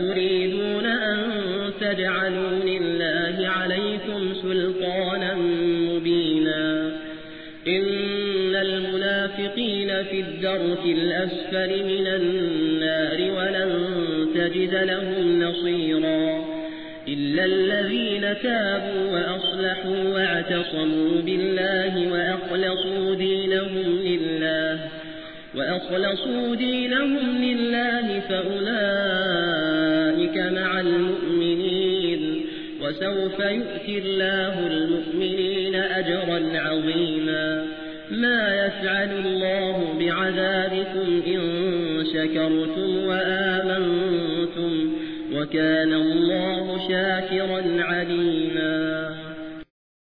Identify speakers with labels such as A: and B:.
A: أتريدون أن تجعلوا لله عليكم سلطانا مبينا. إن المنافقين في الدرك الأسفل من النار ولن تجد لهم نصيرا. إلا الذين تابوا وأصلحوا واعتصموا بالله وأخلصوا دينهم لله وأخلصوا دينهم لله فأولئك وسوف يؤتي الله المؤمنين أجرا عظيما. ما يفعل الله بعذابكم إن شكرتم وآمنتم وكان الله شاكرا عليما.